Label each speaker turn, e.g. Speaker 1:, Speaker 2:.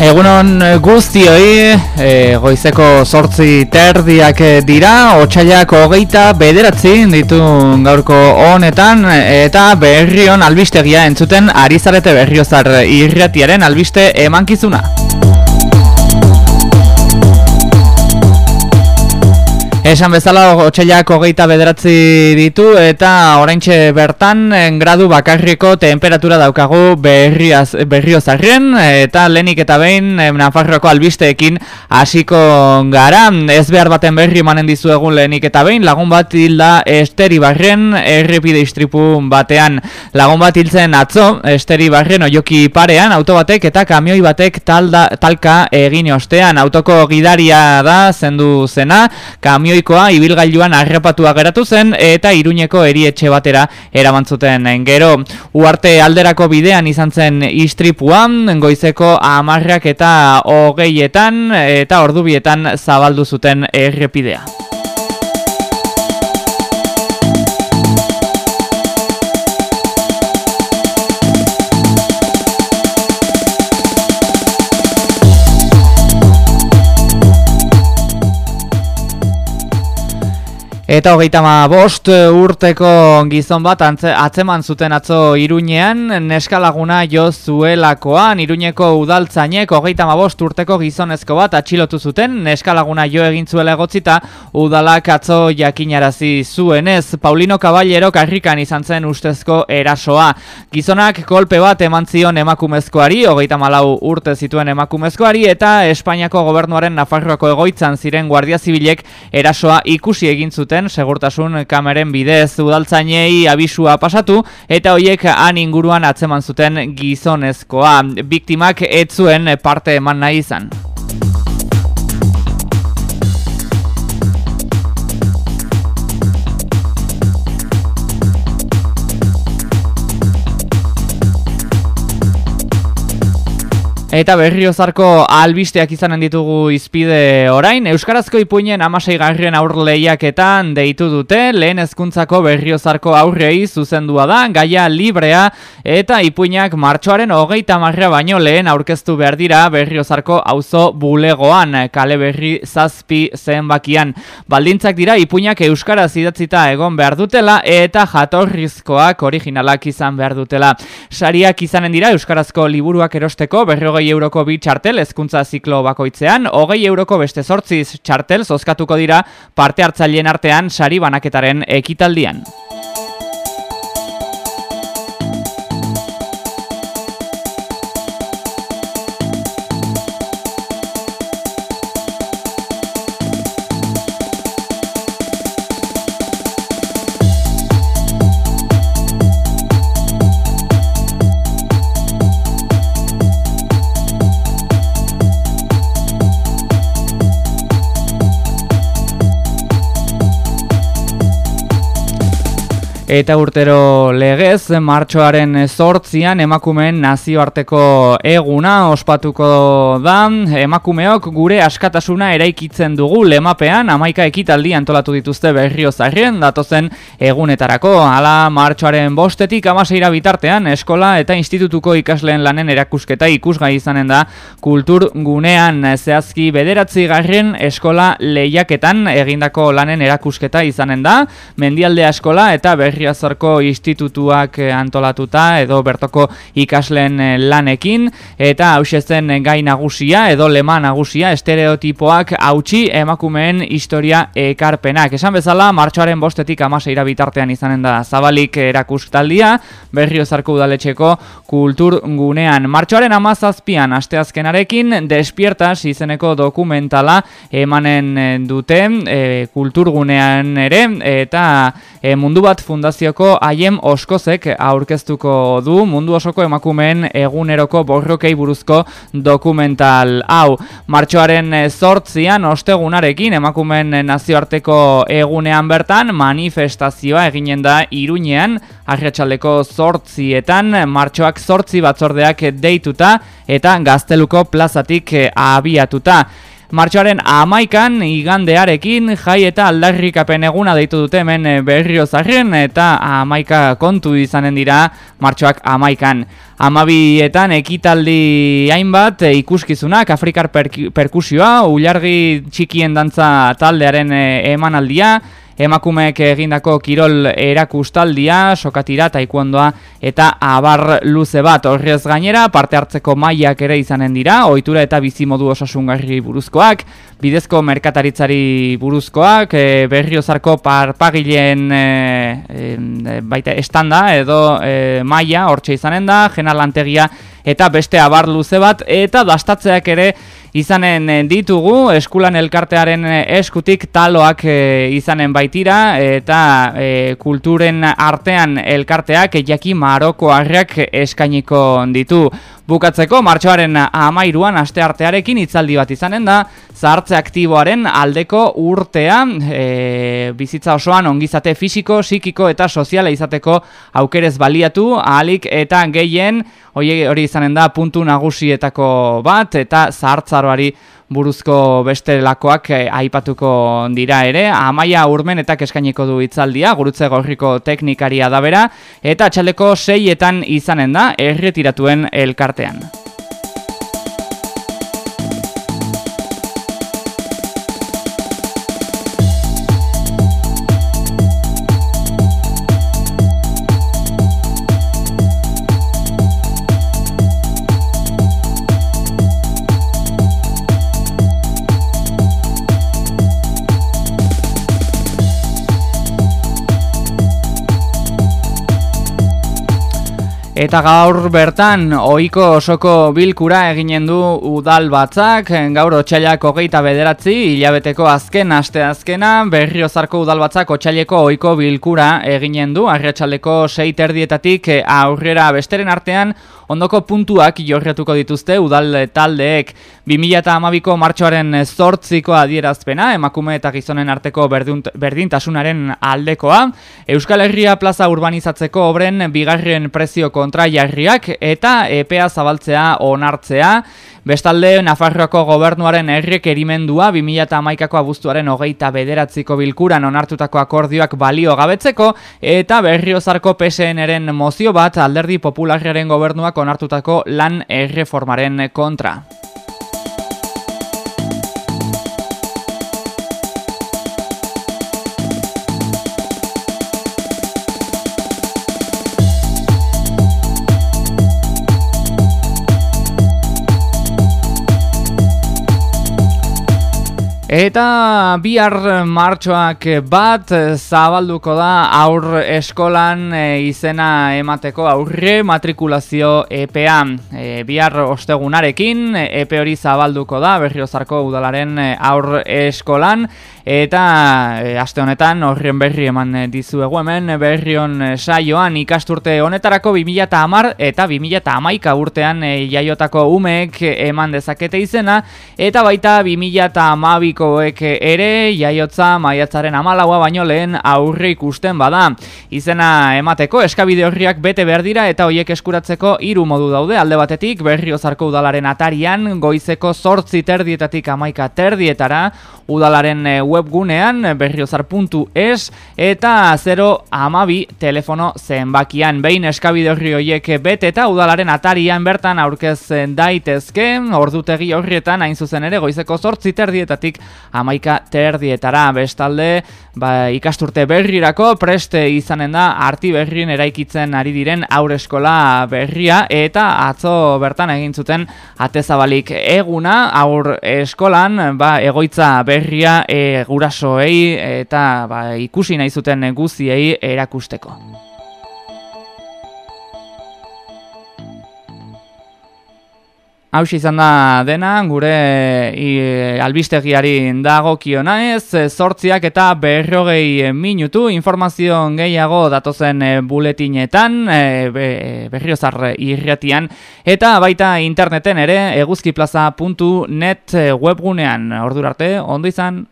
Speaker 1: Egunon guztioi, e, goizeko sortzi terdiak dira, otxailak hogeita bederatzi ditu gaurko honetan, eta berrion albistegia entzuten arizarete berriozar irratiaren albiste emankizuna. Esan bezala otxailak hogeita bederatzi ditu eta oraintxe bertan gradu bakarriko temperatura daukagu berriaz, berriozarren eta lenik eta behin Nafarroako albisteekin hasiko gara. Ez behar baten berri manen dizu egun lehenik eta behin lagun bat hilda esteri barren errepide istripu batean. Lagun bat hiltzen atzo esteri barren oioki parean auto batek eta kamioi batek talda, talka egin ostean. Autoko gidaria da zendu zena, kamioi kamioikoa ibilgailuan arrepatua geratu zen eta iruñeko erietxe batera eramantzuten gero. Uarte alderako bidean izan zen istripuan, goizeko amarrak eta hogeietan eta ordubietan zabaldu zuten errepidea. Eta hogeita ma bost urteko gizon bat atzeman zuten atzo iruñean, neskalaguna jo zuelakoan, iruñeko udaltzainek hogeita ma bost urteko gizonezko bat atxilotu zuten, neskalaguna jo egin zuela egotzita, udalak atzo jakinarazi zuenez, Paulino Caballero karrikan izan zen ustezko erasoa. Gizonak kolpe bat eman zion emakumezkoari, hogeita malau urte zituen emakumezkoari, eta Espainiako gobernuaren Nafarroako egoitzan ziren Guardia Zibilek erasoa ikusi egin zuten, segurtasun kameren bidez udaltzainei abisua pasatu eta hoiek han inguruan atzeman zuten gizonezkoa. Biktimak ez zuen parte eman nahi izan. Eta berriozarko albisteak izanen ditugu izpide orain. Euskarazko ipuinen amasei garrien aurleiaketan deitu dute, lehen ezkuntzako berriozarko aurrei zuzendua da, gaia librea eta ipuinak martxoaren hogeita marra baino lehen aurkeztu behar dira berriozarko auzo bulegoan, kale berri zazpi zenbakian. Baldintzak dira ipuinak Euskaraz idatzita egon behar dutela eta jatorrizkoak originalak izan behar dutela. Sariak izanen dira Euskarazko liburuak erosteko berrogei euroko bi txartel ezkuntza ziklo bakoitzean, hogei euroko beste sortziz txartel zozkatuko dira parte hartzaileen artean sari banaketaren ekitaldian. Eta urtero legez, martxoaren zortzian emakumeen nazioarteko eguna ospatuko da. Emakumeok gure askatasuna eraikitzen dugu lemapean, amaika ekitaldi antolatu dituzte berrio zarrien, datozen egunetarako. Hala martxoaren bostetik amaseira bitartean, eskola eta institutuko ikasleen lanen erakusketa ikusgai izanen da kultur gunean zehazki bederatzi garren eskola lehiaketan egindako lanen erakusketa izanen da. Mendialdea eskola eta berri Berriozarko institutuak eh, antolatuta edo bertoko ikasleen eh, lanekin eta hausetzen gai nagusia edo lema nagusia estereotipoak hautsi emakumeen historia ekarpenak. Esan bezala, martxoaren bostetik amaseira bitartean izanen da zabalik erakustaldia Berriozarko udaletxeko kultur gunean. Martxoaren amazazpian asteazkenarekin despiertas izeneko dokumentala emanen eh, dute e, kultur gunean ere eta mundu bat fundazioa fundazioko haiem oskozek aurkeztuko du mundu osoko emakumeen eguneroko borrokei buruzko dokumental hau. Martxoaren zortzian ostegunarekin emakumeen nazioarteko egunean bertan manifestazioa eginen da iruñean arretxaldeko zortzietan martxoak zortzi batzordeak deituta eta gazteluko plazatik abiatuta. Martxoaren amaikan igandearekin jai eta aldarrikapen eguna deitu dute hemen eh, berrio zarren eta amaika kontu izanen dira martxoak amaikan. Amabietan ekitaldi hainbat ikuskizunak Afrikar perkusioa, ulargi txikien dantza taldearen eh, emanaldia, emakumeek egindako kirol erakustaldia, sokatira, taikuondoa eta abar luze bat. Horrez gainera, parte hartzeko mailak ere izanen dira, ohitura eta bizimodu osasungarri buruzkoak, bidezko merkataritzari buruzkoak, e, berriozarko parpagileen e, e, baita estanda edo e, maila hortxe izanen da, jena lantegia eta beste abar luze bat, eta dastatzeak ere izanen eh, ditugu, eskulan elkartearen eh, eskutik taloak eh, izanen baitira, eta kulturen artean elkarteak jaki maroko harriak eskainiko ditu. Bukatzeko, martxoaren amairuan aste artearekin itzaldi bat izanen da, zahartze aktiboaren aldeko urtea, bizitza osoan ongizate fisiko, psikiko eta soziala izateko aukerez baliatu, ahalik eta gehien, hori izanen da puntu nagusietako bat, eta zahartzaroari buruzko beste lakoak eh, aipatuko dira ere. Amaia urmenetak eskainiko du itzaldia, gurutze gorriko teknikaria da bera, eta txaleko seietan izanen da, erretiratuen elkartean. Eta gaur bertan, ohiko osoko bilkura eginen du udal batzak, gaur otxailak hogeita bederatzi, hilabeteko azken, aste azkena, berriozarko udal batzak otxaileko ohiko bilkura eginen du, arretxaleko sei terdietatik aurrera besteren artean, ondoko puntuak jorretuko dituzte udal taldeek. 2012ko martxoaren zortziko adierazpena, emakume eta gizonen arteko berdintasunaren aldekoa, Euskal Herria plaza urbanizatzeko obren bigarren prezio kontra jarriak eta EPA zabaltzea onartzea, Bestalde, Nafarroako gobernuaren errek erimendua 2008ko abuztuaren hogeita bederatziko bilkuran onartutako akordioak balio gabetzeko eta berriozarko PSN-eren mozio bat alderdi popularren gobernuak onartutako lan erreformaren kontra. Eta bihar martxoak bat zabalduko da aur eskolan e, izena emateko aurre matrikulazio EPA. E, bihar ostegunarekin EPE hori zabalduko da berriozarko udalaren e, aur eskolan. Eta e, aste honetan horrien berri eman dizuegu hemen berrion saioan ikasturte honetarako 2010 eta 2011 urtean e, jaiotako umeek eman dezakete izena eta baita 2012koek ere jaiotza maiatzaren amalaua baino lehen aurre ikusten bada. Izena emateko eskabide horriak bete behar dira eta hoiek eskuratzeko hiru modu daude alde batetik berriozarko udalaren atarian goizeko zortzi terdietatik amaika terdietara udalaren webgunean berriozar.es eta 0 amabi telefono zenbakian. Behin eskabide horri horiek bete eta udalaren atarian bertan aurkez daitezke, ordutegi horrietan hain zuzen ere goizeko zortzi terdietatik amaika terdietara. Bestalde, ba, ikasturte berrirako preste izanen da arti berrien eraikitzen ari diren aurreskola berria eta atzo bertan egin zuten atezabalik eguna aur eskolan ba, egoitza berria e, gurasoei eta ba, ikusi nahi zuten guziei erakusteko. Hau izan da dena, gure i, albistegiari dago kiona ez, sortziak eta berrogei minutu, informazio gehiago datozen e, buletinetan, e, berriozar irratian, eta baita interneten ere eguzkiplaza.net webgunean, ordurarte, ondo izan,